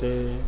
ਤੇ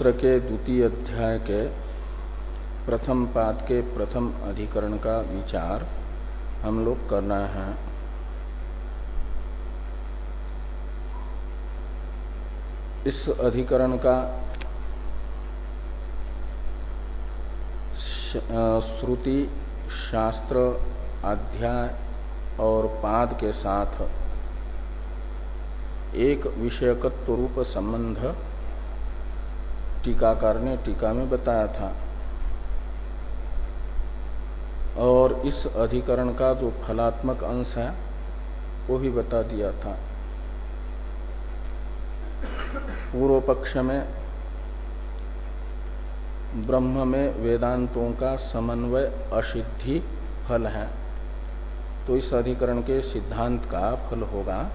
सूत्र के द्वितीय अध्याय के प्रथम पाद के प्रथम अधिकरण का विचार हम लोग करना है। इस अधिकरण का श्रुति, शास्त्र, अध्याय और पाद के साथ एक विषयकत्व रूप संबंध टीकाकार ने टीका में बताया था। और इस अधिकरण का जो फलात्मक अंश है, वो भी बता दिया था। पूर्व पक्ष में, ब्रह्म में वेदांतों का समन्वय असिद्धि फल है। तो इस अधिकरण के सिद्धांत का फल होगा।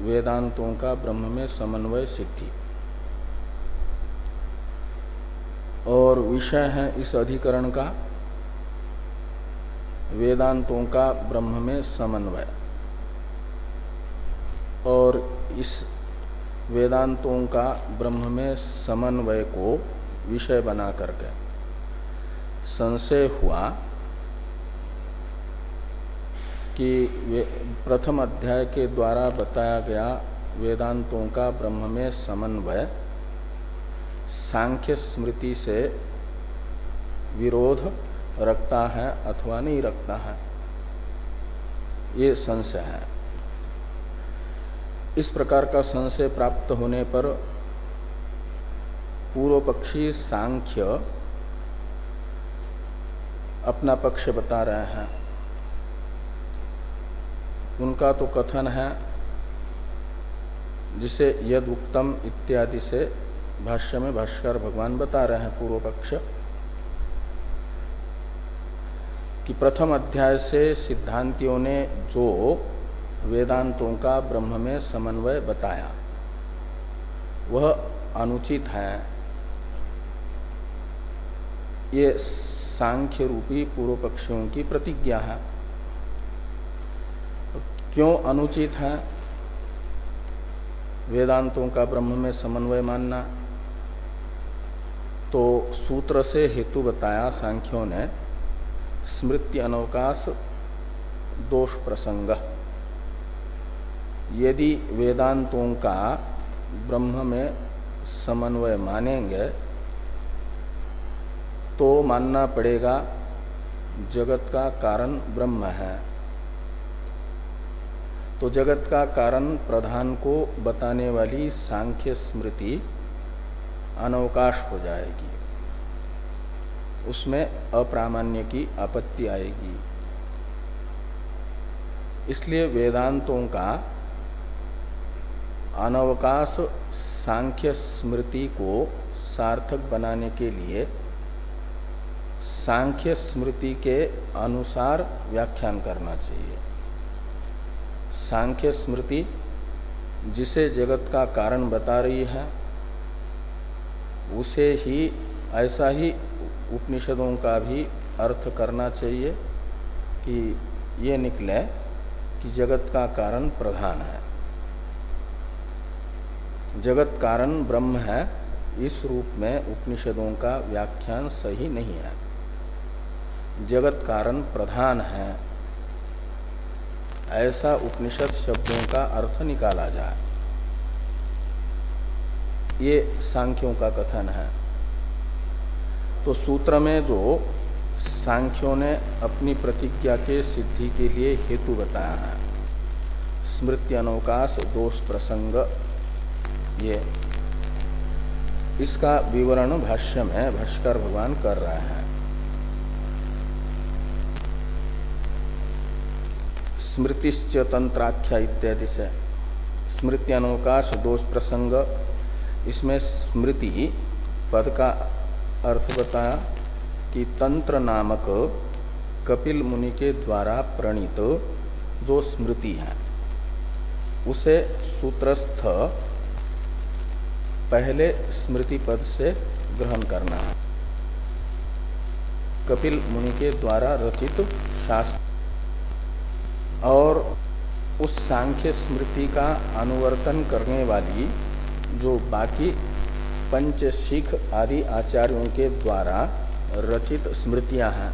वेदांतों का ब्रह्म में समन्वय सिद्धि। और विषय है इस अधिकरण का, वेदांतों का ब्रह्म में समन्वय। और इस वेदांतों का ब्रह्म में समन्वय को विषय बना करके संशय हुआ कि प्रथम अध्याय के द्वारा बताया गया वेदांतों का ब्रह्म में समन्वय सांख्य स्मृति से विरोध रखता है अथवा नहीं रखता है। ये संशय है। इस प्रकार का संशय प्राप्त होने पर पूर्व पक्षी सांख्य अपना पक्ष बता रहे हैं। उनका तो कथन है, जिसे यद उत्तम इत्यादि से भाष्य में भाष्कर भगवान बता रहे हैं पूर्व पक्ष कि प्रथम अध्याय से सिद्धांतियों ने जो वेदांतों का ब्रह्म में समन्वय बताया, वह अनुचित है। ये सांख्य रूपी पूर्व पक्षियों की प्रतिज्ञा है। क्यों अनुचित है? वेदांतों का ब्रह्म में समन्वय मानना तो सूत्र से हेतु बताया सांख्यों ने, स्मृति अनवकाश दोष प्रसंग। यदि वेदांतों का ब्रह्म में समन्वय मानेंगे तो मानना पड़ेगा, जगत का कारण ब्रह्म है। तो जगत का कारण प्रधान को बताने वाली सांख्य स्मृति अनवकाश हो जाएगी। उसमें अप्रामाण्य की आपत्ति आएगी। इसलिए वेदांतों का अनवकाश सांख्य स्मृति को सार्थक बनाने के लिए सांख्य स्मृति के अनुसार व्याख्यान करना चाहिए। सांख्य स्मृति जिसे जगत का कारण बता रही है उसे ही, ऐसा ही उपनिषदों का भी अर्थ करना चाहिए कि ये निकले कि जगत का कारण प्रधान है। जगत कारण ब्रह्म है, इस रूप में उपनिषदों का व्याख्यान सही नहीं है। जगत कारण प्रधान है, ऐसा उपनिषद शब्दों का अर्थ निकाला जाए। ये सांख्यों का कथन है। तो सूत्र में जो सांख्यों ने अपनी प्रतिज्ञा के सिद्धि के लिए हेतु बताया है, स्मृति अनवकाश दोष प्रसंग, ये। इसका विवरण भाष्य में भाष्कर भगवान कर रहे हैं। स्मृतिश्च तंत्राख्या इत्यादि से। स्मृति अनवकाश दोष प्रसंग इसमें स्मृति पद का अर्थ बताया कि तंत्र नामक कपिल मुनि के द्वारा प्रणीत जो स्मृति है, उसे सूत्रस्थ पहले स्मृति पद से ग्रहण करना है। कपिल मुनि के द्वारा रचित शास्त्र और उस सांख्य स्मृति का अनुवर्तन करने वाली जो बाकी पंच सिख आदि आचार्यों के द्वारा रचित स्मृतियाँ हैं,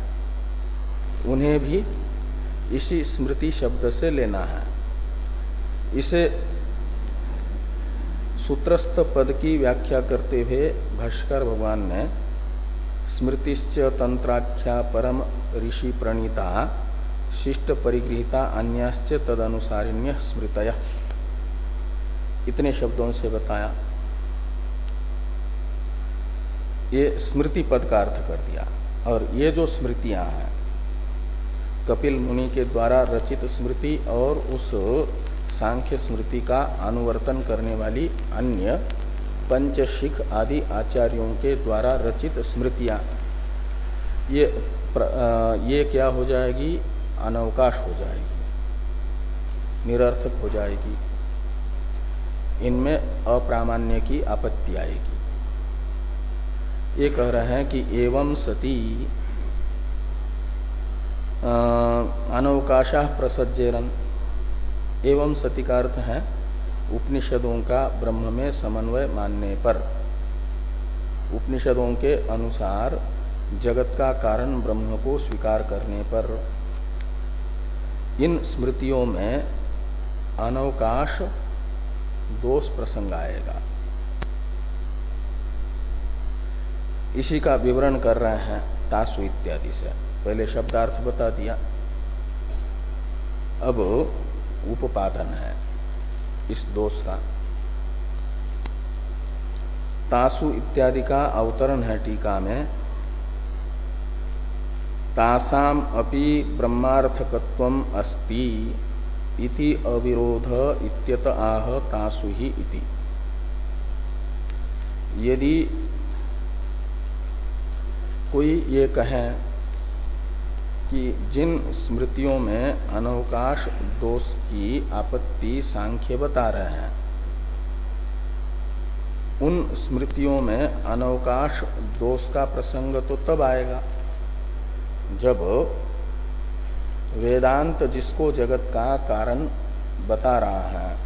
उन्हें भी इसी स्मृति शब्द से लेना है। इसे सूत्रस्थ पद की व्याख्या करते हुए भाष्कर भगवान ने स्मृतिश्च तंत्राख्या परम ऋषि प्रणीता, शिष्ट परिगृहिता, अन्याश्च तदनुसारिण्य स्मृतय। इतने शब्दों से बताया। ये स्मृति पद का अर्थ कर दिया। और ये जो स्मृतियाँ हैं कपिल मुनि के द्वारा रचित स्मृति और उस सांख्य स्मृति का अनुवर्तन करने वाली अन्य पंचशिख आदि आचार्यों के द्वारा रचित स्मृतियाँ ये प्र, आ, ये क्या हो जाएगी? अनवकाश हो जाएगी। निरर्थक हो जाएगी। इनमें अप्रामाण्य की आपत्ति आएगी। ये कह रहे हैं कि एवं सती अनवकाशा प्रसज्जेरन। एवं सती का अर्थ है उपनिषदों का ब्रह्म में समन्वय मानने पर। उपनिषदों के अनुसार जगत का कारण ब्रह्म को स्वीकार करने पर। इन स्मृतियों में अनवकाश दोष प्रसंग आएगा। इसी का विवरण कर रहे हैं तासु इत्यादि से। पहले शब्दार्थ बता दिया। अब उपादन है इस दोष का। तासु इत्यादि का अवतरण है टीका में। तासाम अपि ब्रह्मार्थकत्व अस्ति। इति अविरोध इत्यत आह तासु ही इति। यदि कोई ये कहे कि जिन स्मृतियों में अनवकाश दोष की आपत्ति सांख्य बता रहे हैं, उन स्मृतियों में अनवकाश दोष का प्रसंग तो तब आएगा जब वेदांत जिसको जगत का कारण बता रहा है,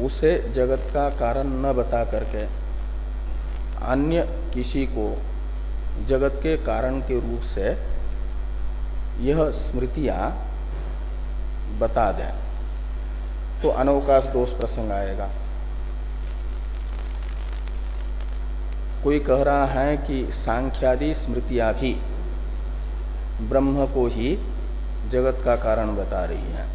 उसे जगत का कारण न बता करके अन्य किसी को जगत के कारण के रूप से यह स्मृतियाँ बता दें। तो अनवकाश दोष प्रसंग आएगा। कोई कह रहा है कि सांख्यादि स्मृतियाँ भी ब्रह्म को ही जगत का कारण बता रही है।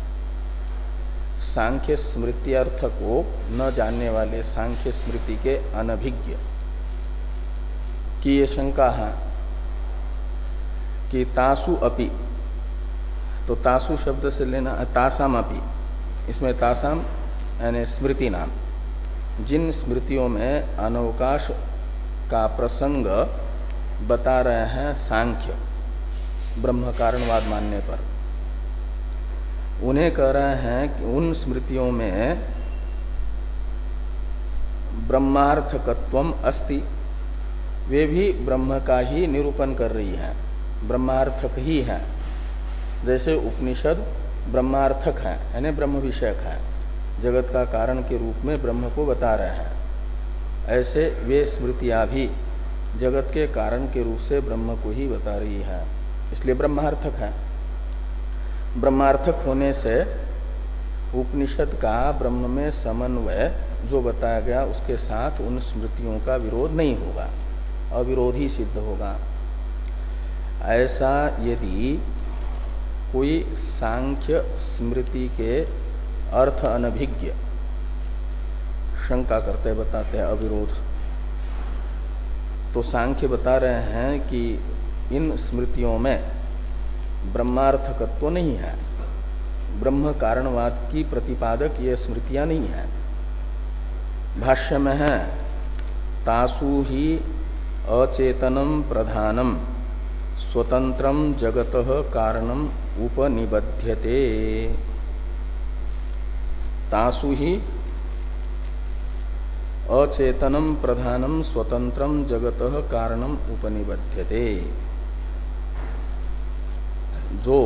सांख्य स्मृति अर्थ को न जानने वाले सांख्य स्मृति के अनभिज्ञ। की ये शंका है कि तासु अपि तो तासु शब्द से लेना, तासाम अपि, इसमें तासाम, यानी स्मृति नाम। जिन स्मृतियों में अनवकाश का प्रसंग बता रहे हैं सांख्य ब्रह्म कारणवाद मानने पर। उन्हें कह रहे हैं कि उन स्मृतियों में ब्रह्मार्थकत्व अस्ति। वे भी ब्रह्म का ही निरूपण कर रही है। ब्रह्मार्थक ही है। जैसे उपनिषद ब्रह्मार्थक है, यानी ब्रह्म विषयक है। जगत का कारण के रूप में ब्रह्म को बता रहे हैं। ऐसे वे स्मृतियाँ भी जगत के कारण के रूप से ब्रह्म को ही बता रही है। इसलिए ब्रह्मार्थक है। ब्रह्मार्थक होने से उपनिषद का ब्रह्म में समन्वय जो बताया गया, उसके साथ उन स्मृतियों का विरोध नहीं होगा, अविरोध ही सिद्ध होगा। ऐसा यदि कोई सांख्य स्मृति के अर्थ अनभिज्ञ, शंका करते, बताते हैं अविरोध तो सांख्य बता रहे हैं कि इन स्मृतियों में ब्रह्मार्थकत्व नहीं है। ब्रह्म कारणवाद की प्रतिपादक ये स्मृतियाँ नहीं है। भाष्य में है, तासु ही अचेतनम प्रधानम, स्वतंत्रम जगत कारणम उपनिबध्यते। तासु ही अचेतनम प्रधानम, स्वतंत्रम जगत कारणम उपनिबध्यते। जो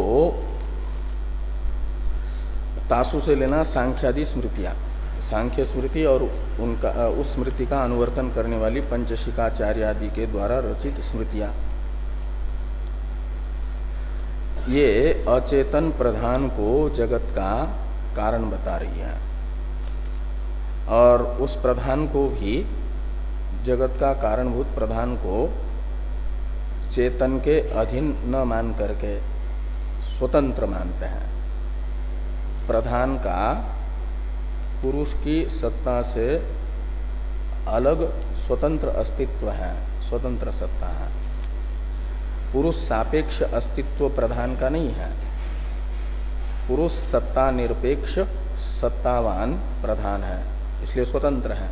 तासु से लेना सांख्यादि स्मृतियाँ। सांख्य स्मृति और उनका, उस स्मृति का अनुवर्तन करने वाली पंचशिकाचार्य आदि के द्वारा रचित स्मृतियाँ। ये अचेतन प्रधान को जगत का कारण बता रही है। और उस प्रधान को भी जगत का कारणभूत प्रधान को चेतन के अधीन न मान करके स्वतंत्र मानते हैं। प्रधान का पुरुष की सत्ता से अलग स्वतंत्र अस्तित्व है, स्वतंत्र सत्ता है। पुरुष सापेक्ष अस्तित्व प्रधान का नहीं है। पुरुष सत्ता निरपेक्ष, सत्तावान प्रधान है, इसलिए स्वतंत्र है।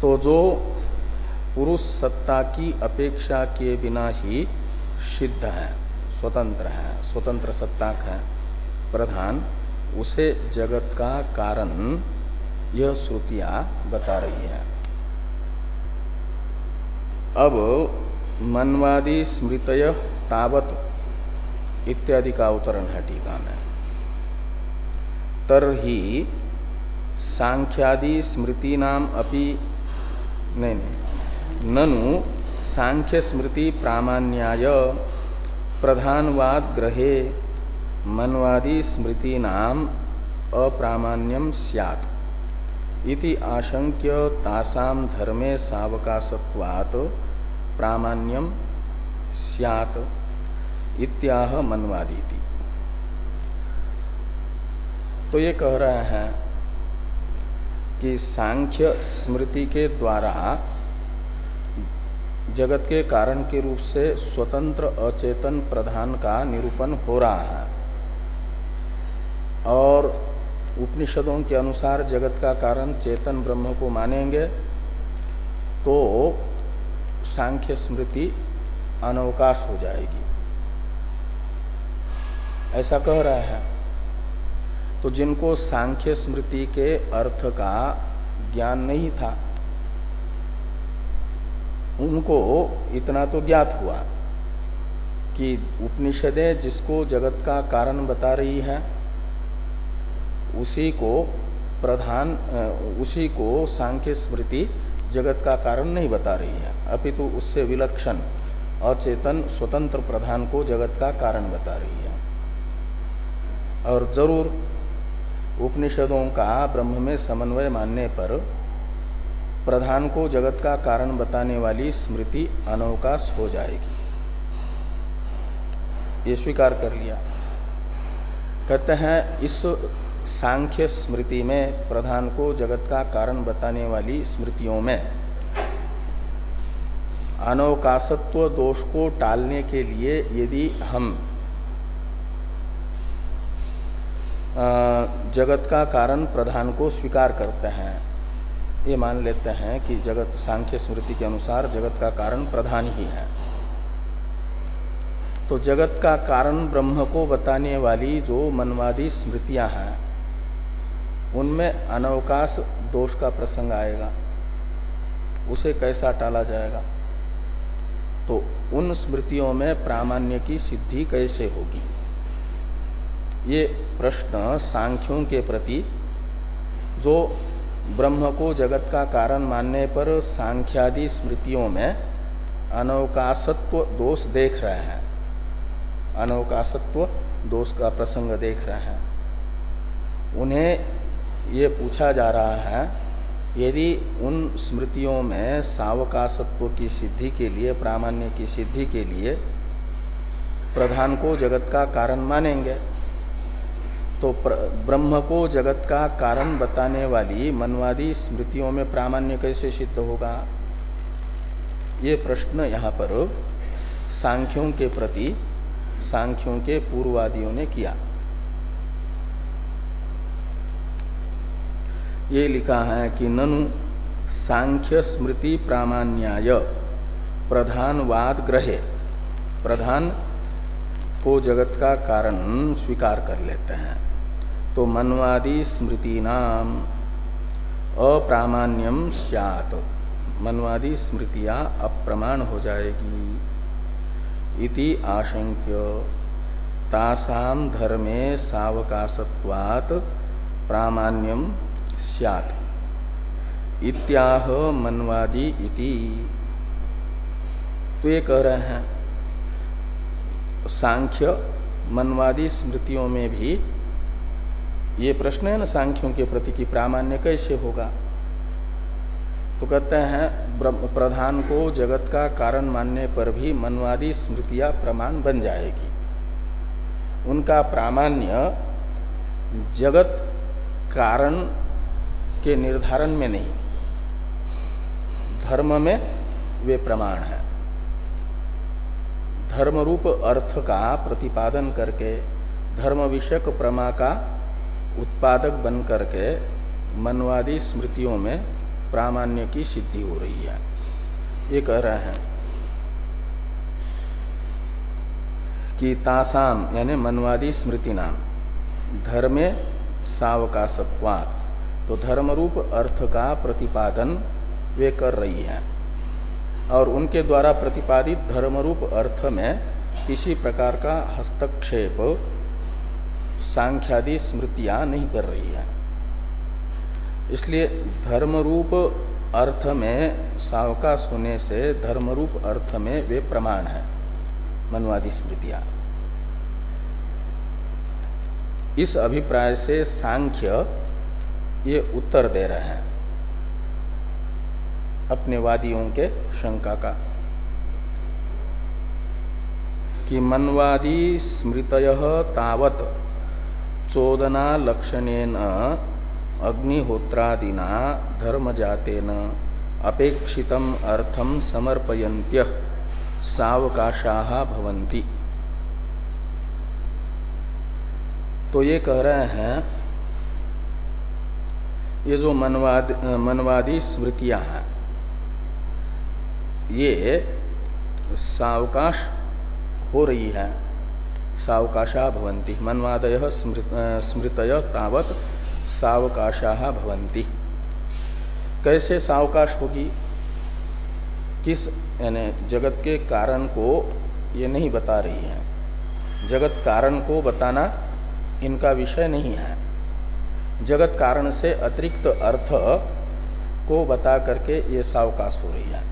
तो जो पुरुष सत्ता की अपेक्षा के बिना ही सिद्ध है। स्वतंत्र है, स्वतंत्र सत्ताक है। प्रधान, उसे जगत का कारण यह श्रुतियाँ बता रही है। अब, मनवादी स्मृतय तावत इत्यादि का अवतरण है टीका में। तरही सांख्यादि स्मृति नाम अपि, नहीं नहीं, ननु सांख्य स्मृति प्रामाण्याय प्रधानवाद ग्रहे मनवादी स्मृति नाम अप्रामाण्यम सियात। इति आशंक्य तासाम धर्मे सावकाशत्वात् प्रामाण्यम सियात इत्याह मनवादी थी तो ये कह रहे हैं कि सांख्य स्मृति के द्वारा जगत के कारण के रूप से स्वतंत्र अचेतन प्रधान का निरूपण हो रहा है। और उपनिषदों के अनुसार जगत का कारण चेतन ब्रह्म को मानेंगे तो सांख्य स्मृति अनवकाश हो जाएगी। ऐसा कह रहा है। तो जिनको सांख्य स्मृति के अर्थ का ज्ञान नहीं था उनको इतना तो ज्ञात हुआ कि उपनिषदें जिसको जगत का कारण बता रही है, उसी को प्रधान उसी को सांख्य स्मृति जगत का कारण नहीं बता रही है। अपितु तो उससे विलक्षण अचेतन स्वतंत्र प्रधान को जगत का कारण बता रही है। और ज़रूर उपनिषदों का ब्रह्म में समन्वय मानने पर प्रधान को जगत का कारण बताने वाली स्मृति अनवकाश हो जाएगी। ये स्वीकार कर लिया। कहते हैं, इस सांख्य स्मृति में प्रधान को जगत का कारण बताने वाली स्मृतियों में अनवकाशत्व दोष को टालने के लिए यदि हम जगत का कारण प्रधान को स्वीकार करते हैं ये मान लेते हैं कि जगत सांख्य स्मृति के अनुसार जगत का कारण प्रधान ही है। तो जगत का कारण ब्रह्म को बताने वाली जो मनवादी स्मृतियाँ हैं, उनमें अनवकाश दोष का प्रसंग आएगा। उसे कैसा टाला जाएगा? तो उन स्मृतियों में प्रामाण्य की सिद्धि कैसे होगी? ये प्रश्न सांख्यों के प्रति जो ब्रह्म को जगत का कारण मानने पर सांख्यादि स्मृतियों में अनवकाशत्व दोष देख रहे हैं। अनवकाशत्व दोष का प्रसंग देख रहे हैं। उन्हें ये पूछा जा रहा है, यदि उन स्मृतियों में सावकाशत्व की सिद्धि के लिए, प्रामाण्य की सिद्धि के लिए प्रधान को जगत का कारण मानेंगे तो ब्रह्म को जगत का कारण बताने वाली मनवादी स्मृतियों में प्रामाण्य कैसे सिद्ध होगा? ये प्रश्न यहाँ पर सांख्यों के प्रति, सांख्यों के पूर्ववादियों ने किया। ये लिखा है कि ननु सांख्य स्मृति प्रामाण्याय प्रधानवाद ग्रहे, प्रधान को जगत का कारण स्वीकार कर लेते हैं। तो मनवादी स्मृति नाम अप्रामाण्यम सियात। मनवादी स्मृतियाँ अप्रमाण हो जाएगी। इति आशंक्य। तासाम धर्मे सावकाशत्वात प्रामाण्यम स्यात्। इत्याह मनवादी इति। तो ये कह रहे हैं, सांख्य मनवादी स्मृतियों में भी ये प्रश्न है ना सांख्यों के प्रति की प्रामाण्य कैसे होगा? तो कहते हैं प्रधान को जगत का कारण मानने पर भी मनवादी स्मृतियाँ प्रमाण बन जाएगी। उनका प्रामाण्य जगत कारण के निर्धारण में नहीं, धर्म में वे प्रमाण है। धर्म रूप अर्थ का प्रतिपादन करके धर्म विषयक प्रमा का उत्पादक बन करके मनवादी स्मृतियों में प्रामाण्य की सिद्धि हो रही है। ये कह रहे हैं कि तासाम, यानी मनवादी स्मृति नाम, धर्मे सावकाशत्वात् तो धर्म रूप अर्थ का प्रतिपादन वे कर रही है और उनके द्वारा प्रतिपादित धर्म रूप अर्थ में किसी प्रकार का हस्तक्षेप सांख्यादि स्मृतियाँ नहीं कर रही है। इसलिए धर्म रूप अर्थ में, सावकाश होने से धर्म रूप अर्थ में वे प्रमाण है, मनवादी स्मृतियाँ। इस अभिप्राय से सांख्य ये उत्तर दे रहे हैं, अपने वादियों के शंका का। कि मनवादी स्मृत तावत चोदना लक्षणेन, अग्निहोत्रादिना धर्म जातेन अपेक्षितम अर्थम समर्पयन्त्य सावकाशा भवंती तो ये कह रहे हैं, ये जो मनवाद, मनवादी स्मृतियाँ हैं, ये सावकाश हो रही है। सावकाशा भवंती मनवादय स्मृतय तावत सावकाशा भवंती कैसे सावकाश होगी? किस, यानी जगत के कारण को ये नहीं बता रही है। जगत कारण को बताना इनका विषय नहीं है। जगत कारण से अतिरिक्त अर्थ को बता करके ये सावकाश हो रही है।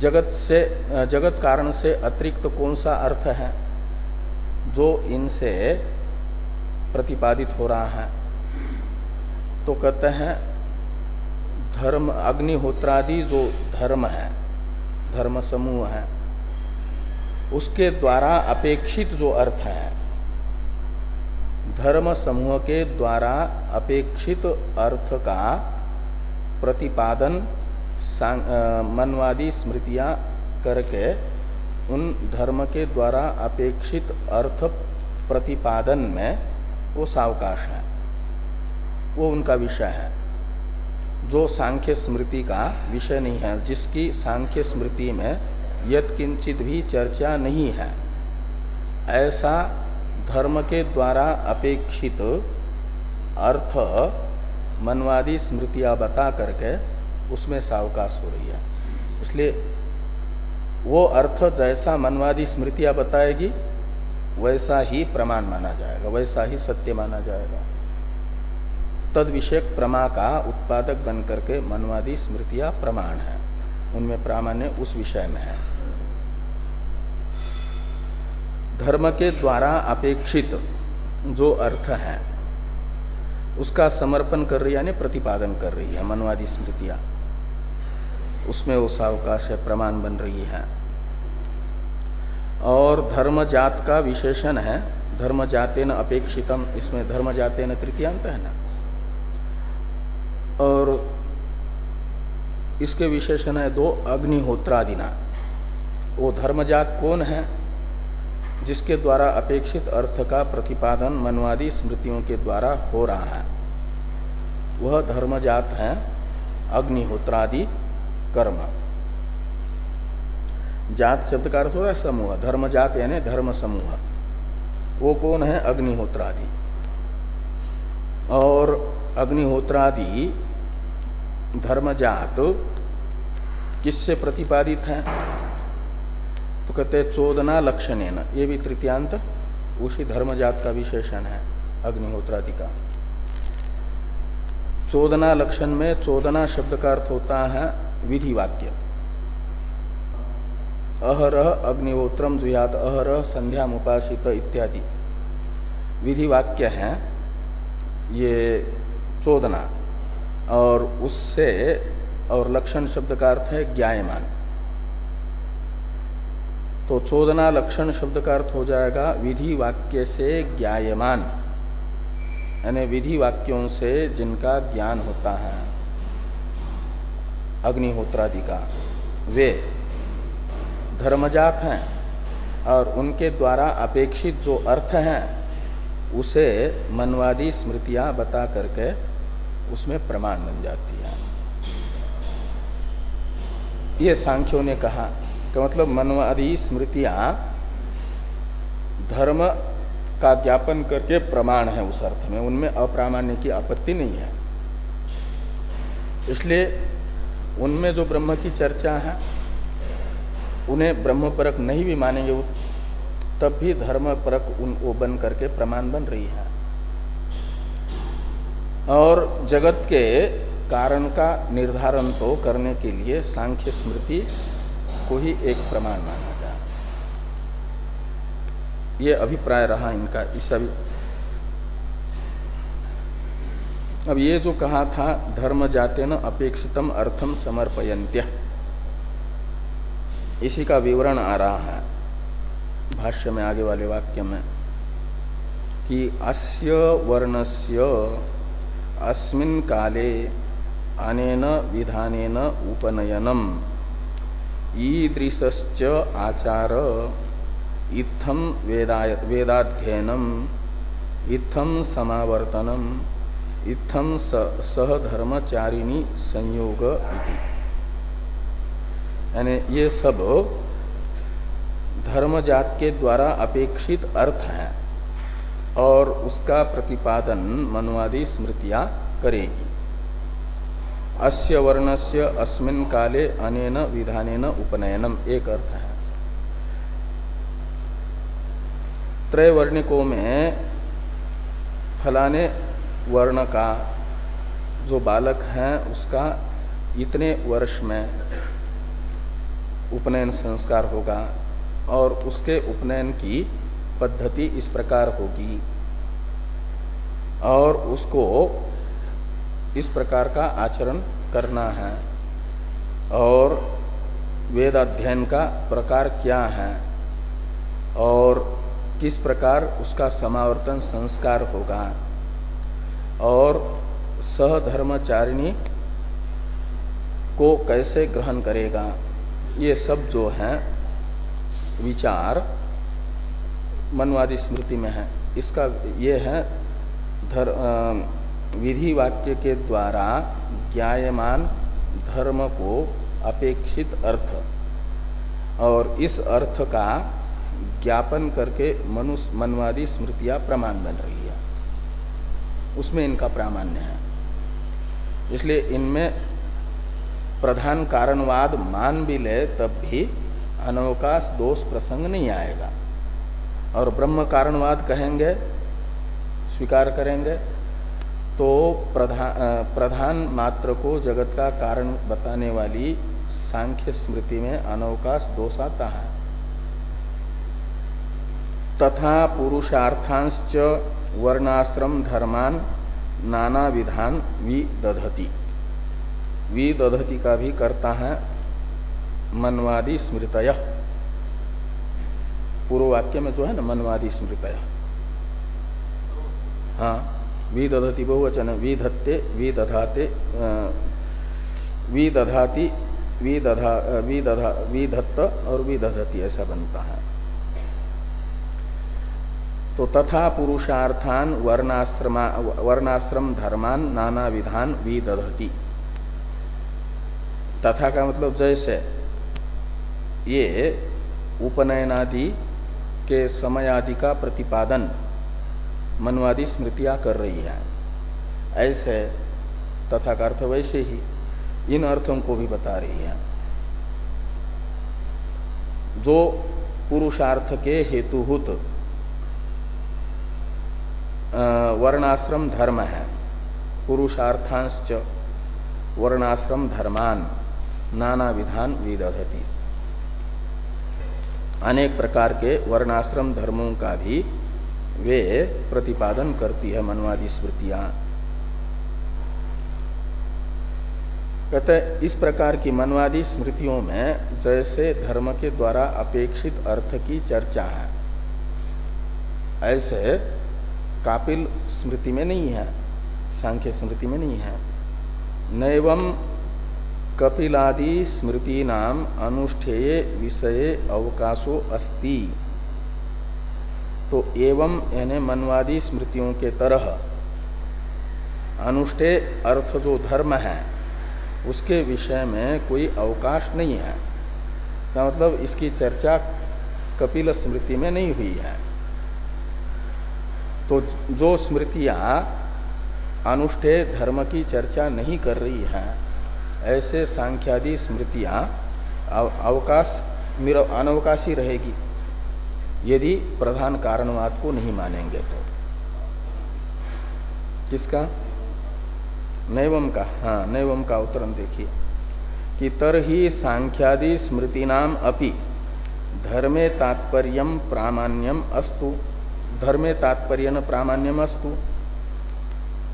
जगत से, जगत कारण से अतिरिक्त कौन सा अर्थ है? जो इनसे प्रतिपादित हो रहा है। तो कहते हैं, धर्म, अग्निहोत्रादि जो धर्म है, धर्म समूह है, उसके द्वारा अपेक्षित जो अर्थ है, धर्म समूह के द्वारा अपेक्षित अर्थ का प्रतिपादन मनवादी स्मृतियाँ करके उन धर्म के द्वारा अपेक्षित अर्थ प्रतिपादन में वो सावकाश है। वो उनका विषय है। जो सांख्य स्मृति का विषय नहीं है, जिसकी सांख्य स्मृति में यत किंचित भी चर्चा नहीं है, ऐसा धर्म के द्वारा अपेक्षित अर्थ मनवादी स्मृतियाँ बता करके उसमें सावकाश हो रही है। इसलिए वो अर्थ जैसा मनवादी स्मृतियाँ बताएगी, वैसा ही प्रमाण माना जाएगा, वैसा ही सत्य माना जाएगा। तद विषयक प्रमा का उत्पादक बन करके मनवादी स्मृतियाँ प्रमाण है। उनमें प्रामाण्य उस विषय में है। धर्म के द्वारा अपेक्षित जो अर्थ है, उसका समर्पण कर रही यानी प्रतिपादन कर रही है मनवादी स्मृतियाँ। उसमें वो सावकाश है प्रमाण बन रही है। और धर्म जात का विशेषण है। धर्म जाते न अपेक्षितम, इसमें धर्म जाते न तृतीयांत है ना? और इसके विशेषण है दो अग्निहोत्रादिना। वो धर्मजात कौन है? जिसके द्वारा अपेक्षित अर्थ का प्रतिपादन मनवादी स्मृतियों के द्वारा हो रहा है। वह धर्मजात है, अग्निहोत्रादि कर्म। जात शब्द का अर्थ होता है समूह, धर्म जात यानी धर्म समूह। वो कौन है? अग्निहोत्रादि। और अग्निहोत्रादि, धर्मजात, किससे प्रतिपादित है? तो कहते हैं चोदना लक्षण है ये भी तृतीयांत, उसी धर्मजात का विशेषण है, अग्निहोत्रादि का। चोदना लक्षण में चोदना शब्द का अर्थ होता है विधि वाक्य अहरह अग्निहोत्रम जुयात, अहरह संध्या मुपासित इत्यादि। विधि वाक्य है, ये चोदना। और उससे, और लक्षण शब्द का अर्थ है ज्ञायमान। तो चोदना लक्षण शब्द का अर्थ हो जाएगा विधि वाक्य से ज्ञायमान। यानी विधि वाक्यों से जिनका ज्ञान होता है, अग्निहोत्रादि का। वे धर्मजात हैं और उनके द्वारा अपेक्षित जो अर्थ हैं, उसे मनवादी स्मृतियाँ बता करके उसमें प्रमाण बन जाती है। ये सांख्यों ने कहा कि मतलब मनवादी स्मृतियाँ धर्म का ज्ञापन करके प्रमाण है उस अर्थ में, उनमें अप्रामाण्य की आपत्ति नहीं है। इसलिए उनमें जो ब्रह्म की चर्चा है उन्हें ब्रह्म परक नहीं भी मानेंगे तब भी धर्म परक उन वो बन करके प्रमाण बन रही है और जगत के कारण का निर्धारण तो करने के लिए सांख्य स्मृति को ही एक प्रमाण माना जाए ये अभिप्राय रहा इनका, इस. अब ये जो कहा था, धर्म जाते न अपेक्षितम अर्थम समर्पयंत्य इसी का विवरण आ रहा है भाष्य में आगे वाले वाक्य में कि अस्य वर्णस्य अस्मिन काले अनेन विधानेन उपनयनम। ईदृश्च आचार इत्थम वेदाध्ययनम इत्थम समावर्तनम इत्थम सहधर्मचारिणी संयोग इति। यानी ये सब धर्म जात के द्वारा अपेक्षित अर्थ हैं और उसका प्रतिपादन मनवादी स्मृतियाँ करेगी। अस्य वर्णस्य अस्मिन काले अनेन विधानेन उपनयनम एक अर्थ है। त्रैवर्णिकों में फलाने वर्ण का जो बालक है, उसका इतने वर्ष में उपनयन संस्कार होगा और उसके उपनयन की पद्धति इस प्रकार होगी। और उसको इस प्रकार का आचरण करना है। और वेद अध्ययन का प्रकार क्या है? और किस प्रकार उसका समावर्तन संस्कार होगा? और सहधर्मचारिणी को कैसे ग्रहण करेगा? ये सब जो है विचार मनवादी स्मृति में है। इसका ये है धर, विधि वाक्य के द्वारा ज्ञायमान धर्म को अपेक्षित अर्थ और इस अर्थ का ज्ञापन करके मनुष्य मनवादी स्मृतियाँ प्रमाण बन रही है। उसमें इनका प्रामाण्य है। इसलिए इनमें प्रधान कारणवाद मान भी ले, तब भी अनवकाश दोष प्रसंग नहीं आएगा। और ब्रह्म कारणवाद कहेंगे, स्वीकार करेंगे तो प्रधान प्रधान मात्र को जगत का कारण बताने वाली सांख्य स्मृति में अनवकाश दोष आता है। तथा पुरुषार्थांश्च वर्णाश्रम धर्मान नाना विधान विदधति। विदधति का भी करता है मनवादी स्मृतय। पूर्व वाक्य में जो है ना, मनवादी स्मृतय। हाँ विदधति बहुवचन विधत्ते विदधाते विदधाति, विदधा विदधा विधत्त और विदधति ऐसा बनता है। तो तथा पुरुषार्थान वर्णाश्रमा, वर्णाश्रम धर्मान नाना विधान विदधति। तथा का मतलब जैसे ये उपनयनादि के समय आदि का प्रतिपादन मनवादी स्मृतियाँ कर रही है। ऐसे तथा का अर्थ वैसे ही इन अर्थों को भी बता रही है। जो पुरुषार्थ के हेतुभूत वर्णाश्रम धर्म है। पुरुषार्थांश्च वर्णाश्रम धर्मान। नाना विधान विदधती। अनेक प्रकार के वर्णाश्रम धर्मों का भी वे प्रतिपादन करती है मनवादी स्मृतियाँ। कहते इस प्रकार की मनवादी स्मृतियों में जैसे धर्म के द्वारा अपेक्षित अर्थ की चर्चा है, ऐसे कापिल स्मृति में नहीं है, सांख्य स्मृति में नहीं है। नैवम कपिलादि स्मृति नाम अनुष्ठेय विषय अवकाशो अस्ति। तो एवं यानी मनवादी स्मृतियों के तरह अनुष्ठेय अर्थ जो धर्म है, उसके विषय में कोई अवकाश नहीं है। क्या मतलब? इसकी चर्चा कपिल स्मृति में नहीं हुई है। तो जो स्मृतियाँ अनुष्ठेय धर्म की चर्चा नहीं कर रही हैं ऐसे सांख्यादि स्मृतियाँ अवकाश अनवकाशी रहेगी। यदि प्रधान कारणवाद को नहीं मानेंगे तो। किसका? नैवम का। हाँ नैवम का उत्तरण देखिए। कि तरही सांख्यादि स्मृति नाम अपि धर्मे तात्पर्य प्रामाण्यम अस्तु। धर्मे तात्पर्य प्रामाण्यम अस्तु।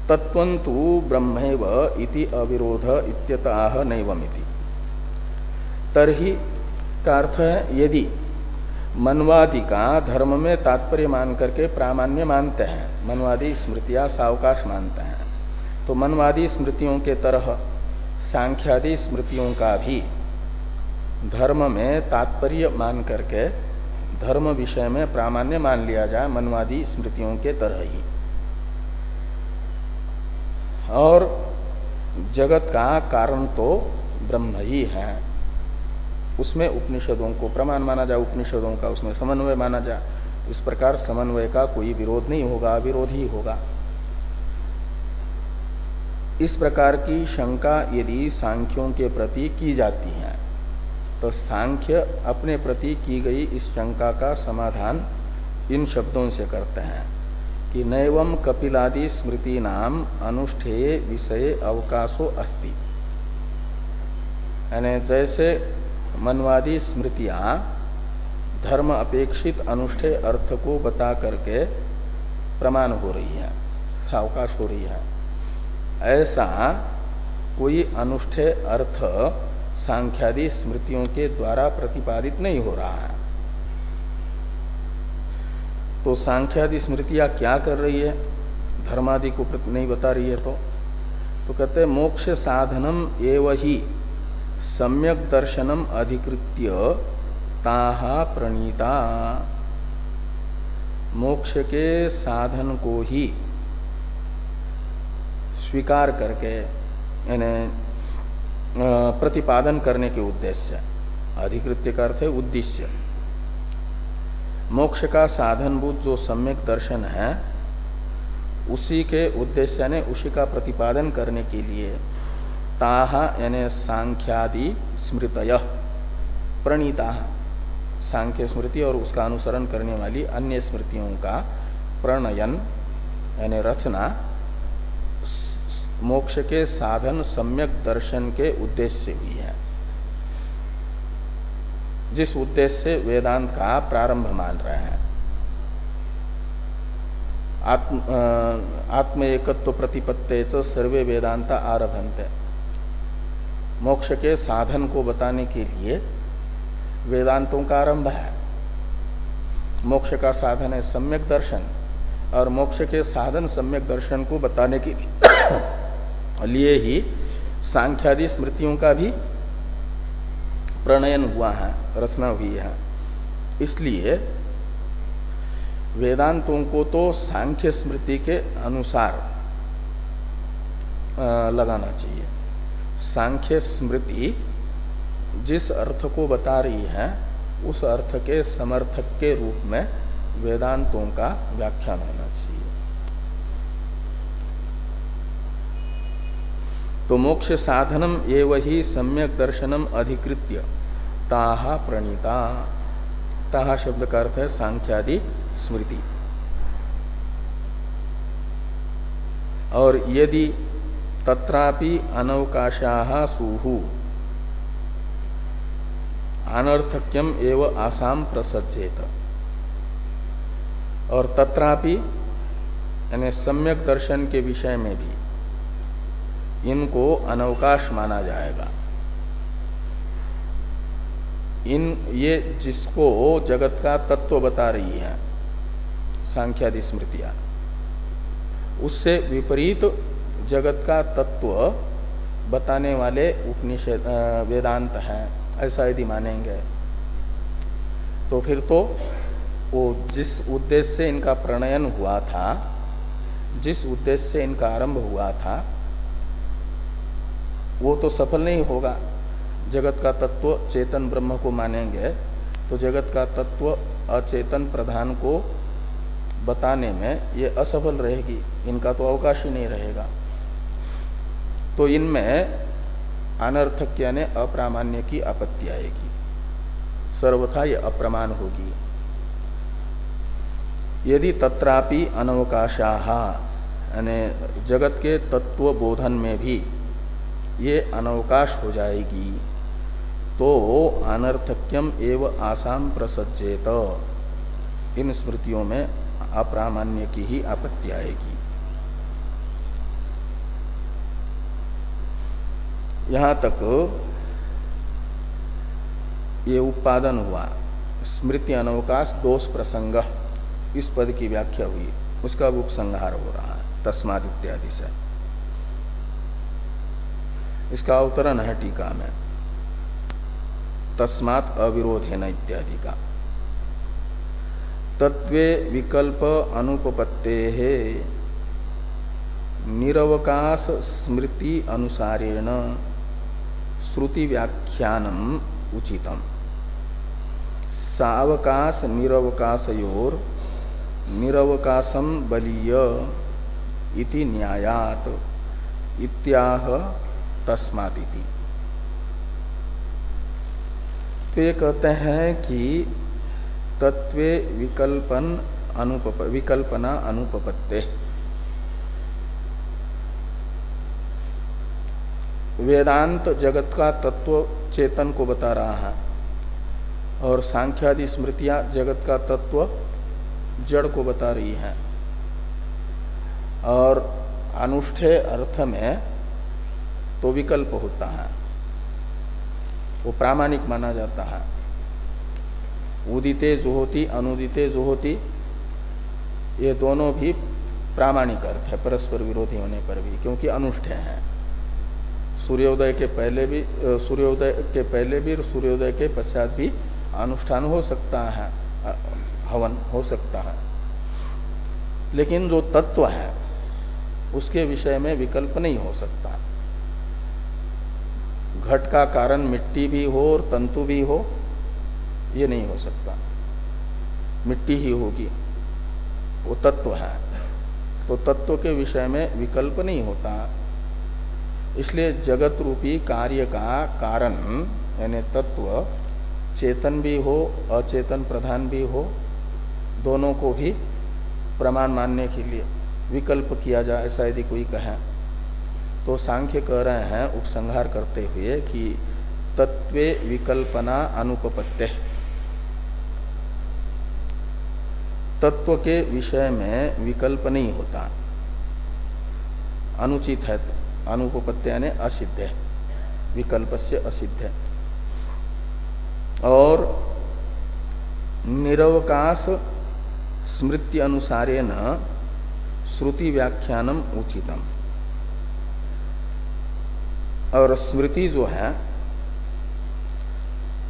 तत्वंतु ब्रह्मैव इति अविरोध इत्यतः नैवमिति। तरही का अर्थ है, यदि मनवादी का धर्म में तात्पर्य मान करके प्रामाण्य मानते हैं, मनवादी स्मृतियाँ सावकाश मानते हैं तो मनवादी स्मृतियों के तरह सांख्यादि स्मृतियों का भी धर्म में तात्पर्य मान करके धर्म विषय में प्रामाण्य मान लिया जाए मनवादी स्मृतियों के तरह ही। और जगत का कारण तो ब्रह्म ही है। उसमें उपनिषदों को प्रमाण माना जाए उपनिषदों का उसमें समन्वय माना जाए इस प्रकार समन्वय का कोई विरोध नहीं होगा, विरोध ही होगा। इस प्रकार की शंका यदि सांख्यों के प्रति की जाती है तो सांख्य अपने प्रति की गई इस शंका का समाधान इन शब्दों से करते हैं। कि नैवम कपिलादि स्मृति नाम अनुष्ठेय विषय अवकाशो अस्ति। यानी जैसे मनवादी स्मृतियाँ धर्म अपेक्षित अनुष्ठेय अर्थ को बता करके प्रमाण हो रही है अवकाश हो रही है। ऐसा कोई अनुष्ठेय अर्थ सांख्यादि स्मृतियों के द्वारा प्रतिपादित नहीं हो रहा है। तो सांख्यादि स्मृतियाँ क्या कर रही है? धर्मादि को नहीं बता रही है तो। तो कहते मोक्ष साधनम एव ही सम्यक दर्शनम अधिकृत्य ताहा प्रणीता। मोक्ष के साधन को ही स्वीकार करके, यानी प्रतिपादन करने के उद्देश्य, अधिकृत्य का अर्थ है उद्देश्य। मोक्ष का साधनभूत जो सम्यक दर्शन है, उसी के उद्देश्य ने उसी का प्रतिपादन करने के लिए ताहा यानी सांख्यादि स्मृत प्रणीता, सांख्य स्मृति और उसका अनुसरण करने वाली अन्य स्मृतियों का प्रणयन यानी रचना, मोक्ष के साधन सम्यक दर्शन के उद्देश्य से हुई है। जिस उद्देश्य से वेदांत का प्रारंभ मान रहे हैं। आत्म आत्म एकत्व प्रतिपत्ते सर्वे वेदांत आरभंत मोक्ष के साधन को बताने के लिए वेदांतों का आरंभ है। मोक्ष का साधन है सम्यक दर्शन और मोक्ष के साधन सम्यक दर्शन को बताने के लिए ही सांख्यादि स्मृतियों का भी प्रणयन हुआ है, रचना हुई है। इसलिए वेदांतों को तो सांख्य स्मृति के अनुसार लगाना चाहिए। सांख्य स्मृति जिस अर्थ को बता रही है, उस अर्थ के समर्थक के रूप में वेदांतों का व्याख्यान होना चाहिए। तो मोक्ष साधनम एवं ही सम्यक दर्शनम अधिकृत्य। ताहा प्रणीता। ताहा शब्द का अर्थ है सांख्यादि स्मृति। और यदि तत्रापि अनवकाशा सुहु अनर्थक्यम एवं आसाम प्रसज्जेत और तत्रापि, यानी सम्यक दर्शन के विषय में भी इनको अनवकाश माना जाएगा। इन, ये जिसको जगत का तत्व बता रही है, सांख्यादि स्मृतियाँ, उससे विपरीत जगत का तत्व बताने वाले उपनिषद वेदांत हैं, ऐसा यदि मानेंगे तो फिर तो वो जिस उद्देश्य से इनका प्रणयन हुआ था, जिस उद्देश्य से इनका आरंभ हुआ था वो तो सफल नहीं होगा। जगत का तत्व चेतन ब्रह्म को मानेंगे तो जगत का तत्व अचेतन प्रधान को बताने में ये असफल रहेगी। इनका तो अवकाश ही नहीं रहेगा। तो इनमें अनर्थक यानी अप्रामाण्य की आपत्ति आएगी। सर्वथा ये अप्रमाण होगी। यदि तत्रापि अनवकाशा, यानी जगत के तत्व बोधन में भी ये अनवकाश हो जाएगी। तो अनर्थक्यम एवं आसाम प्रसज्जेत इन स्मृतियों में अप्रामाण्य की ही आपत्ति आएगी। यहाँ तक ये उत्पादन हुआ। स्मृति अनवकाश दोष प्रसंग। इस पद की व्याख्या हुई। उसका उपसंहार हो रहा है। तस्माद इत्यादि से। इसका अवतरण है, टीका में तस्मात अविरोध है न इत्यादि का। तत्वे विकल्प अनुपपत्ते है निरवकाश स्मृति अनुसारेण श्रुति व्याख्यानम उचितम। सावकाश निरवकाशयोर निरवकाशम बलीय इति न्यायात इत्याह तस्मादिति। तो ये कहते हैं कि तत्वे विकल्पन अनुपप, विकल्पना अनुपपत्ते। वेदांत जगत का तत्व चेतन को बता रहा है, और सांख्यादि स्मृतियाँ जगत का तत्व जड़ को बता रही है। और अनुष्ठे अर्थ में तो विकल्प होता है। वो प्रामाणिक माना जाता है। उदिते जो होती अनुदिते जो होती ये दोनों भी प्रामाणिक अर्थ है, परस्पर विरोधी होने पर भी, क्योंकि अनुष्ठे हैं। सूर्योदय के पहले भी सूर्योदय के पहले भी और सूर्योदय के पश्चात भी अनुष्ठान हो सकता है हवन हो सकता है। लेकिन जो तत्व है, उसके विषय में विकल्प नहीं हो सकता। घट का कारण मिट्टी भी हो और तंतु भी हो, ये नहीं हो सकता। मिट्टी ही होगी। वो तत्व है। तो तत्व के विषय में विकल्प नहीं होता। इसलिए जगत रूपी कार्य का कारण, यानी तत्व, चेतन भी हो, अचेतन प्रधान भी हो, दोनों को भी प्रमाण मानने के लिए विकल्प किया जाए, ऐसा यदि कोई कहे। तो सांख्य कह रहे हैं, उपसंहार करते हुए कि तत्वे विकल्पना अनुपत्य तत्व के विषय में विकल्प नहीं होता। अनुचित है अनुपत्य यानी असिद्ध है। विकल्प से असिद्ध है। और निरवकाश स्मृति अनुसारे न श्रुति व्याख्यानम उचितम। और स्मृति जो है,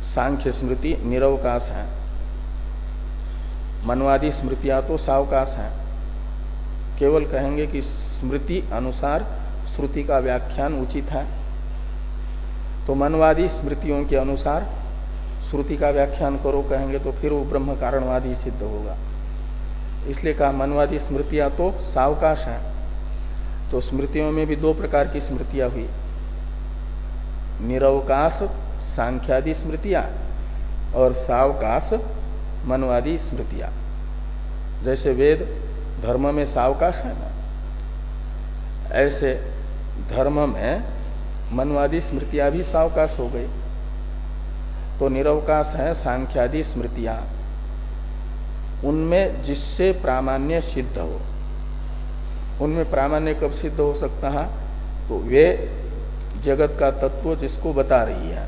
सांख्य स्मृति, निरवकाश है। मनवादी स्मृतियाँ तो सावकाश है। केवल कहेंगे कि स्मृति अनुसार श्रुति का व्याख्यान उचित है। तो मनवादी स्मृतियों के अनुसार श्रुति का व्याख्यान करो, कहेंगे तो फिर वो ब्रह्म कारणवादी सिद्ध होगा। इसलिए कहा, मनवादी स्मृतियाँ तो सावकाश है। तो स्मृतियों में भी दो प्रकार की स्मृतियाँ हुई। निरवकाश, सांख्यादि स्मृतियाँ और सावकाश, मनवादी स्मृतियाँ। जैसे वेद धर्म में सावकाश है ना, ऐसे धर्म में मनवादी स्मृतियाँ भी सावकाश हो गई। तो निरवकाश है, सांख्यादि स्मृतियाँ। उनमें जिससे प्रामाण्य सिद्ध हो, उनमें प्रामाण्य कब सिद्ध हो सकता है? तो वे जगत का तत्व जिसको बता रही है।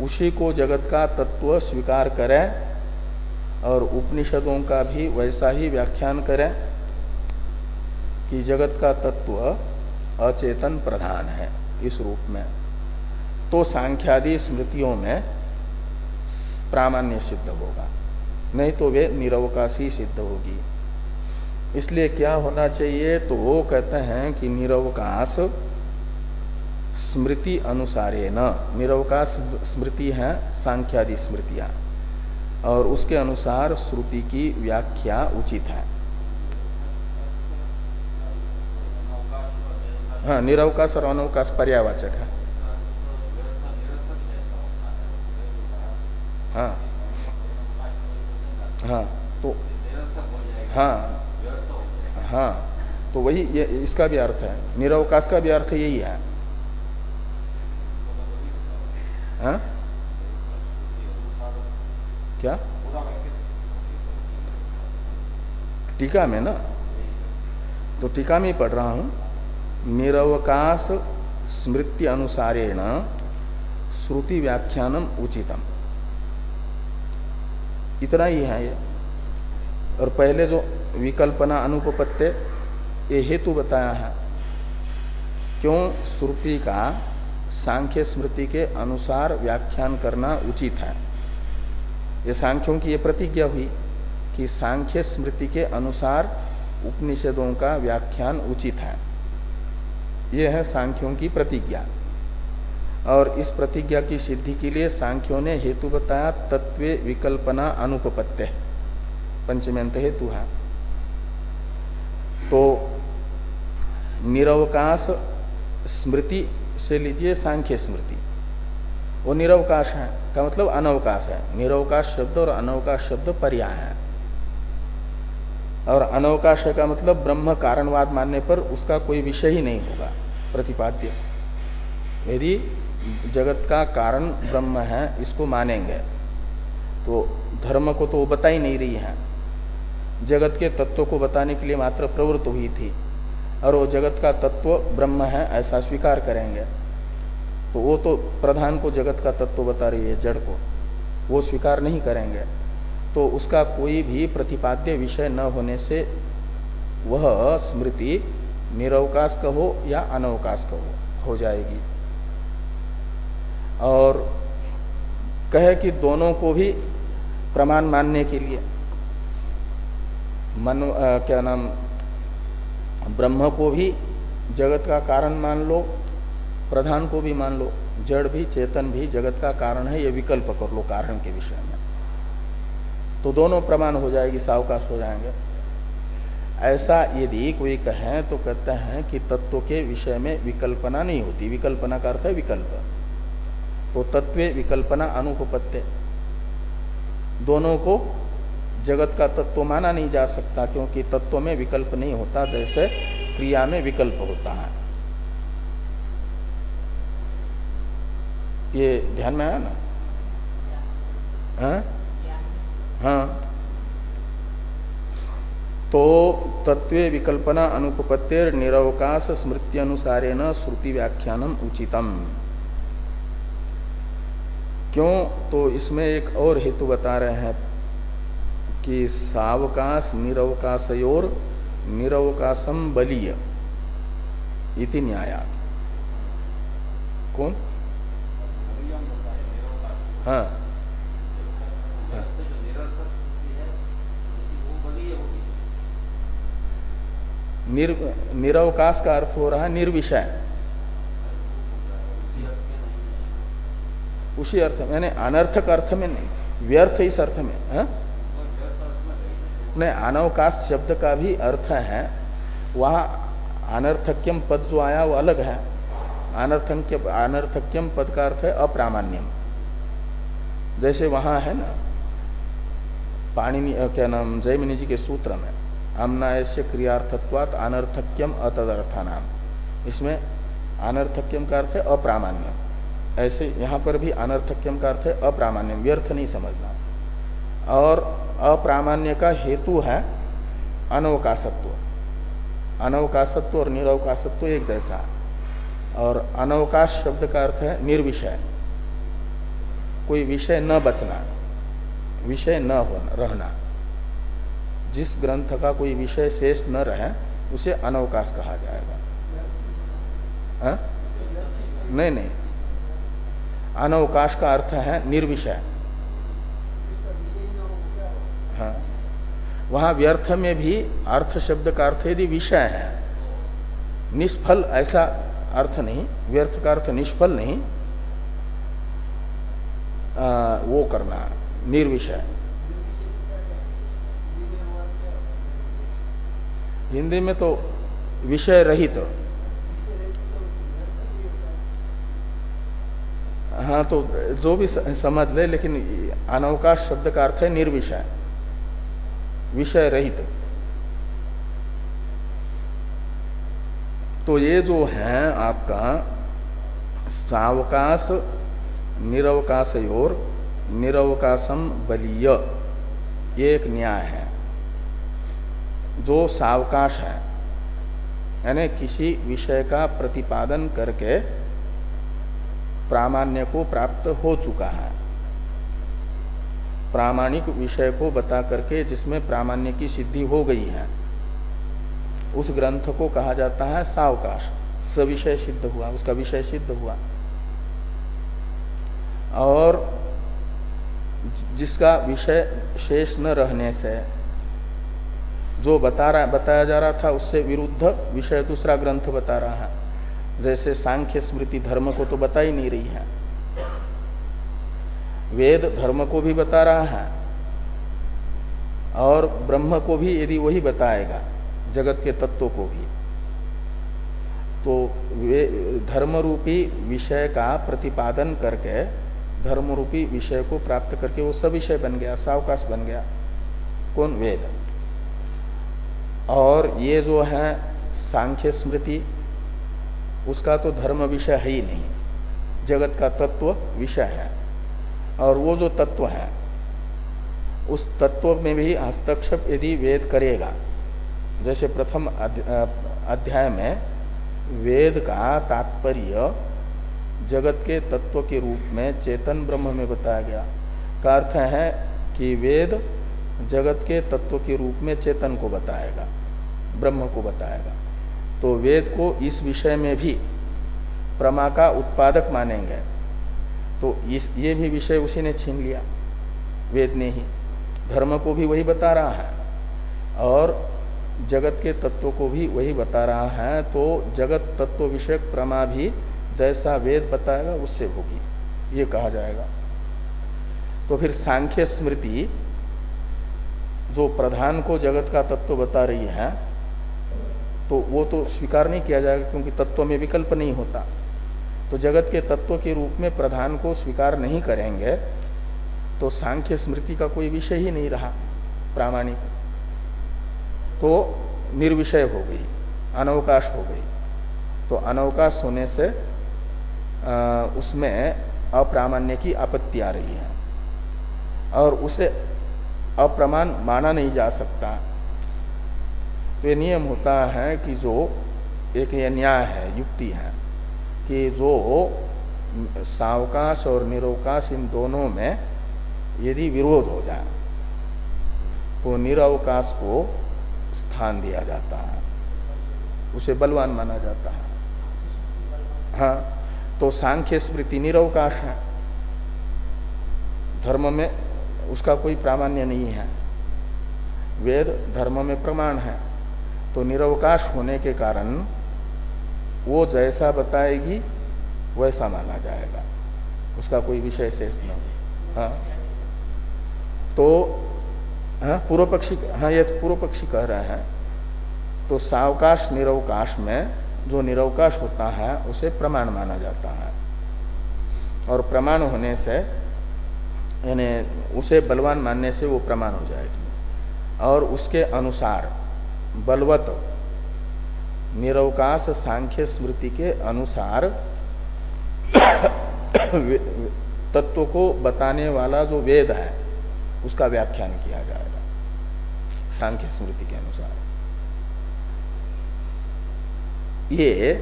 उसी को जगत का तत्व स्वीकार करें और उपनिषदों का भी वैसा ही व्याख्यान करें कि जगत का तत्व अचेतन प्रधान है इस रूप में। तो सांख्यादि स्मृतियों में प्रामाण्य सिद्ध होगा, नहीं तो वे निरवकाशी सिद्ध होगी। इसलिए क्या होना चाहिए? तो वो कहते हैं कि निरवकाश स्मृति अनुसारे न निरवकाश स्मृति है, सांख्यादि स्मृतियाँ। और उसके अनुसार श्रुति की व्याख्या उचित है। हाँ निरवकाश और अनवकाश पर्यावाचक है। हाँ। हाँ तो हाँ। हाँ तो वही ये, इसका भी अर्थ है। निरवकाश का भी अर्थ यही है। हाँ? क्या? टीका में ना? तो टीका में पढ़ रहा हूँ। निरवकाश स्मृति अनुसारेण श्रुति व्याख्यानम उचितम। इतना ही है ये। और पहले जो विकल्पना अनुपत्य ये हेतु बताया है। क्यों? श्रुति का सांख्य स्मृति के अनुसार व्याख्यान करना उचित है। ये सांख्यों की ये प्रतिज्ञा हुई कि सांख्य स्मृति के अनुसार उपनिषदों का व्याख्यान उचित है। ये है सांख्यों की प्रतिज्ञा। और इस प्रतिज्ञा की सिद्धि के लिए सांख्यों ने हेतु बताया तत्व, विकल्पना अनुपत्य पंचमेंत हेतु है। तो निरवकाश स्मृति से लीजिए सांख्य स्मृति। वो निरवकाश है, का मतलब अनवकाश है। निरवकाश शब्द और अनवकाश शब्द पर्याय है। और अनवकाश का मतलब ब्रह्म कारणवाद मानने पर उसका कोई विषय ही नहीं होगा, प्रतिपाद्य। यदि जगत का कारण ब्रह्म है, इसको मानेंगे तो धर्म को तो वो बता ही नहीं रही है। जगत के तत्व को बताने के लिए मात्र प्रवृत्त हुई थी। और वो जगत का तत्व ब्रह्म है ऐसा स्वीकार करेंगे। तो वो तो प्रधान को जगत का तत्व बता रही है जड़ को। वो स्वीकार नहीं करेंगे। तो उसका कोई भी प्रतिपाद्य विषय न होने से वह स्मृति निरवकाश कहो या अनवकाश कहो हो जाएगी। और कहे कि दोनों को भी प्रमाण मानने के लिए मन आ, क्या नाम ब्रह्म को भी जगत का कारण मान लो, प्रधान को भी मान लो, जड़ भी, चेतन भी जगत का कारण है, ये विकल्प कर लो कारण के विषय में। तो दोनों प्रमाण हो जाएगी, सावकाश हो जाएँगे। ऐसा यदि कोई कहे तो कहते हैं कि तत्व के विषय में विकल्पना नहीं होती। विकल्पना का अर्थ है विकल्प। तो तत्व, विकल्पना अनुपत्य दोनों को जगत का तत्व माना नहीं जा सकता, क्योंकि तत्व में विकल्प नहीं होता, जैसे क्रिया में विकल्प होता है। ये ध्यान में आया ना? हाँ? हाँ। तो तत्व विकल्पना अनुपत्तिर निरवकाश स्मृति अनुसारेण श्रुति व्याख्यानम उचितम। क्यों? तो इसमें एक और हेतु बता रहे हैं। कि सावकाश निरवकाशयोर निरवकाशम बलीय इति न्याया कौन? हाँ। निर, निरवकाश का अर्थ हो रहा है निर्विषय। उसी अर्थ में यानी अनर्थक अर्थ में नहीं व्यर्थ इस अर्थ में है? हाँ? अनवकाश शब्द का भी अर्थ है, वहाँ अनर्थक्यम पद जो आया वो अलग है। अनर्थक्य, अनर्थक्यम पद का अर्थ है अप्रामाण्यम। जैसे वहाँ है ना, पाणिनि क्या नाम, जयमिनी जी के सूत्र में अमनाय से क्रियार्थत्वात अनर्थक्यम अतदर्था नाम इसमें अनर्थक्यम का अर्थ है अप्रामाण्यम। ऐसे यहाँ पर भी अनर्थक्यम का अर्थ है अप्रामाण्यम, व्यर्थ नहीं समझना। और अप्रामाण्य का हेतु है अनवकाशत्व। अनवकाशत्व और निरवकाशत्व एक जैसा और अनवकाश शब्द का अर्थ है निर्विषय। कोई विषय न बचना, विषय न होना, रहना। जिस ग्रंथ का कोई विषय शेष न रहे, उसे अनवकाश कहा जाएगा। हा? नहीं नहीं। अनवकाश का अर्थ है निर्विषय। हाँ वहाँ व्यर्थ में भी अर्थ शब्द का अर्थ यदि विषय है निष्फल ऐसा अर्थ नहीं व्यर्थ का अर्थ निष्फल नहीं आ, वो करना निर्विषय। हिंदी में तो विषय रहित। तो। हाँ तो जो भी समझ ले लेकिन अनवकाश शब्द का अर्थ है निर्विषय। विषय रहित तो ये जो है आपका सावकाश, निरवकाशयोर, निरवकाशम बलीय एक न्याय है। जो सावकाश है, यानी किसी विषय का प्रतिपादन करके प्रामाण्य को प्राप्त हो चुका है। प्रामाणिक विषय को बता करके जिसमें प्रामाण्य की सिद्धि हो गई है। उस ग्रंथ को कहा जाता है सावकाश। सविषय सिद्ध हुआ, उसका विषय सिद्ध हुआ। और जिसका विषय शेष न रहने से, जो बता रहा, बताया जा रहा था, उससे विरुद्ध विषय दूसरा ग्रंथ बता रहा है। जैसे सांख्य स्मृति धर्म को तो बता ही नहीं रही है। वेद धर्म को भी बता रहा है और ब्रह्म को भी यदि वही बताएगा, जगत के तत्व को भी। तो वे धर्म रूपी विषय का प्रतिपादन करके धर्म रूपी विषय को प्राप्त करके वो सब विषय बन गया, सावकाश बन गया, कौन वेद? और ये जो है सांख्य स्मृति, उसका तो धर्म विषय है ही नहीं, जगत का तत्व विषय है। और वो जो तत्व है, उस तत्व में भी हस्तक्षेप यदि वेद करेगा, जैसे प्रथम अध्याय में वेद का तात्पर्य जगत के तत्व के रूप में चेतन ब्रह्म में बताया गया। का अर्थ है कि वेद जगत के तत्व के रूप में चेतन को बताएगा, ब्रह्म को बताएगा। तो वेद को इस विषय में भी प्रमा का उत्पादक मानेंगे। तो इस, ये भी विषय उसी ने छीन लिया। वेद ने ही। धर्म को भी वही बता रहा है। और जगत के तत्व को भी वही बता रहा है। तो जगत तत्व विषयक प्रमा भी जैसा वेद बताएगा, उससे होगी। ये कहा जाएगा। तो फिर सांख्य स्मृति, जो प्रधान को जगत का तत्व बता रही है तो वो तो स्वीकार नहीं किया जाएगा, क्योंकि तत्व में विकल्प नहीं होता। तो जगत के तत्व के रूप में प्रधान को स्वीकार नहीं करेंगे तो सांख्य स्मृति का कोई विषय ही नहीं रहा प्रामाणिक। तो निर्विषय हो गई अनवकाश हो गई। तो अनवकाश होने से आ, उसमें अप्रामाण्य की आपत्ति आ रही है। और उसे अप्रमाण माना नहीं जा सकता। तो ये नियम होता है कि जो एक न्याय है युक्ति है कि जो सावकाश और निरवकाश इन दोनों में यदि विरोध हो जाए तो निरवकाश को स्थान दिया जाता है। उसे बलवान माना जाता है। हाँ तो सांख्य स्मृति निरवकाश है। धर्म में उसका कोई प्रामाण्य नहीं है। वेद धर्म में प्रमाण है। तो निरवकाश होने के कारण वो जैसा बताएगी, वैसा माना जाएगा। उसका कोई विषय शेष न हो। हाँ? तो हाँ पूर्व पक्षी हाँ ये पूर्व पक्षी कह रहे हैं तो सावकाश निरवकाश में जो निरवकाश होता है, उसे प्रमाण माना जाता है। और प्रमाण होने से, यानी उसे बलवान मानने से वो प्रमाण हो जाएगी। और उसके अनुसार बलवत निरवकाश सांख्य स्मृति के अनुसार तत्व को बताने वाला जो वेद है, उसका व्याख्यान किया जाएगा, सांख्य स्मृति के अनुसार। ये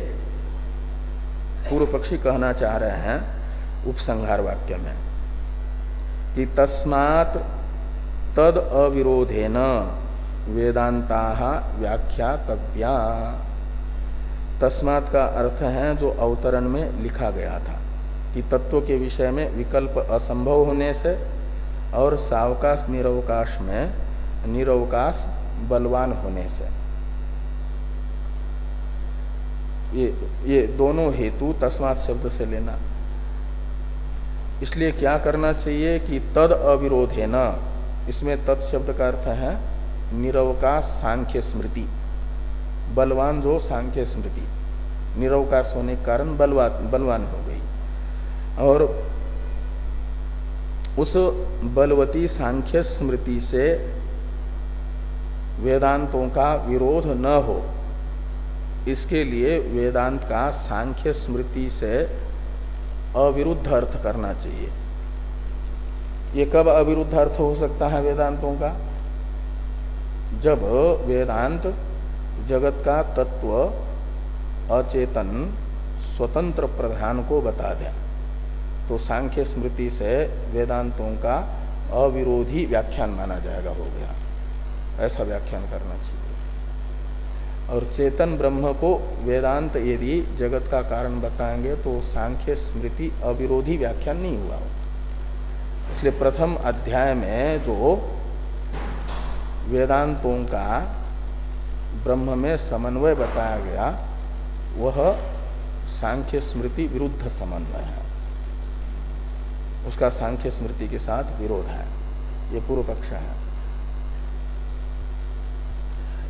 पूर्व पक्षी कहना चाह रहे हैं उपसंहार वाक्य में कि तस्मात तद अविरोधेन वेदांता व्याख्या व्याख्यातव्या। तस्मात का अर्थ है जो अवतरण में लिखा गया था, कि तत्व के विषय में विकल्प असंभव होने से और सावकाश निरवकाश में निरवकाश बलवान होने से। ये ये दोनों हेतु तस्मात शब्द से लेना। इसलिए क्या करना चाहिए कि तद अविरोध है न, इसमें तद शब्द का अर्थ है निरवकाश सांख्य स्मृति। बलवान जो सांख्य स्मृति। निरवकाश होने के कारण बलवान बलवान हो गई। और उस बलवती सांख्य स्मृति से वेदांतों का विरोध न हो, इसके लिए वेदांत का सांख्य स्मृति से अविरुद्ध अर्थ करना चाहिए। ये कब अविरुद्ध अर्थ हो सकता है वेदांतों का? जब वेदांत जगत का तत्व अचेतन स्वतंत्र प्रधान को बता दें तो सांख्य स्मृति से वेदांतों का अविरोधी व्याख्यान माना जाएगा, हो गया। ऐसा व्याख्यान करना चाहिए। और चेतन ब्रह्म को वेदांत यदि जगत का कारण बताएँगे तो सांख्य स्मृति अविरोधी व्याख्यान नहीं हुआ। इसलिए प्रथम अध्याय में जो वेदांतों का ब्रह्म में समन्वय बताया गया, वह सांख्य स्मृति विरुद्ध समन्वय है। उसका सांख्य स्मृति के साथ विरोध है। ये पूर्व पक्ष है।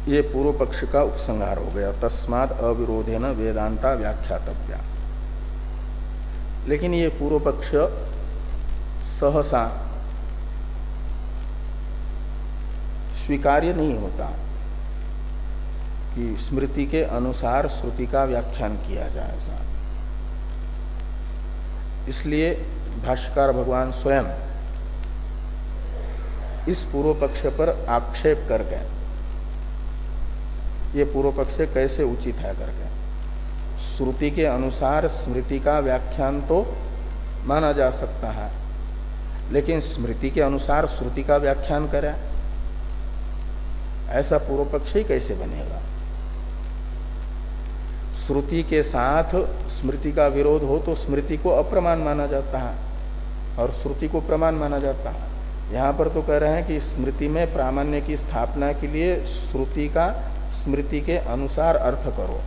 ये पूर्व पक्ष का उपसंहार हो गया। तस्मात अविरोधे न वेदांता व्याख्यातव्या। लेकिन ये पूर्व पक्ष सहसा स्वीकार्य नहीं होता। कि स्मृति के अनुसार श्रुति का व्याख्यान किया जाए इसलिए भाष्यकार भगवान स्वयं इस पूर्व पक्ष पर आक्षेप कर गए। ये पूर्व पक्ष कैसे उचित है करके श्रुति के अनुसार स्मृति का व्याख्यान तो माना जा सकता है, लेकिन स्मृति के अनुसार श्रुति का व्याख्यान करें। ऐसा पूर्व पक्ष ही कैसे बनेगा? श्रुति के साथ स्मृति का विरोध हो तो स्मृति को अप्रमाण माना जाता है और श्रुति को प्रमाण माना जाता है। यहाँ पर तो कह रहे हैं कि स्मृति में प्रामाण्य की स्थापना के लिए श्रुति का स्मृति के अनुसार अर्थ करो।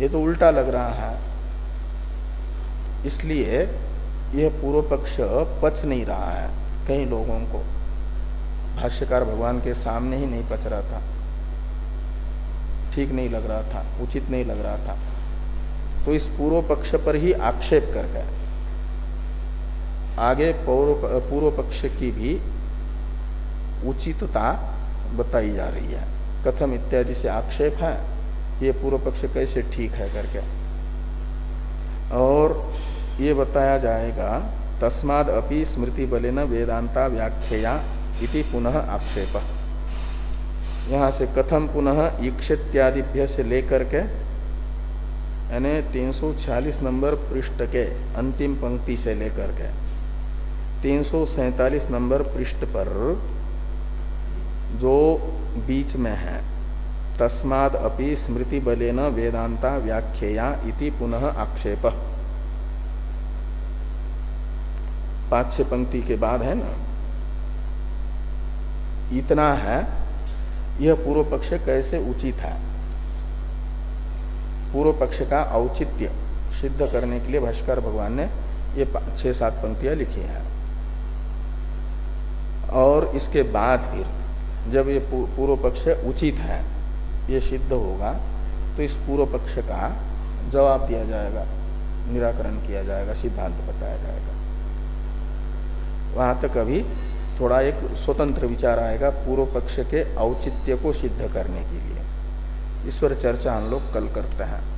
ये तो उल्टा लग रहा है। इसलिए यह पूर्व पक्ष पच नहीं रहा है कई लोगों को। भाष्यकार भगवान के सामने ही नहीं पच रहा था। ठीक नहीं लग रहा था, उचित नहीं लग रहा था। तो इस पूर्व पक्ष पर ही आक्षेप कर गए आगे पूर्व पक्ष की भी उचितता बताई जा रही है। कथम इत्यादि से आक्षेप है, ये पूर्व पक्ष कैसे ठीक है करके। और ये बताया जाएगा, तस्माद अपि स्मृति बलेन वेदांता व्याख्या इति पुनः आक्षेप। यहाँ से कथम पुनः इक्षित्यादिभ्य से लेकर के, यानी 346 नंबर पृष्ठ के अंतिम पंक्ति से लेकर के, तीन नंबर पृष्ठ पर जो बीच में है, तस्माद अपि स्मृति बलेन वेदांता व्याख्या इति पुनः आक्षेप। पाँच छह पंक्ति के बाद है ना? इतना है यह पूर्व पक्ष कैसे उचित है पूर्व पक्ष का औचित्य सिद्ध करने के लिए भाष्कर भगवान ने ये छह सात पंक्तियाँ लिखी हैं। और इसके बाद फिर जब ये पूर्व पक्ष उचित है, ये सिद्ध होगा तो इस पूर्व पक्ष का जवाब दिया जाएगा, निराकरण किया जाएगा, सिद्धांत बताया जाएगा। वहाँ तक अभी थोड़ा एक स्वतंत्र विचार आएगा पूर्व पक्ष के औचित्य को सिद्ध करने के लिए। ईश्वर चर्चा हम लोग कल करते हैं।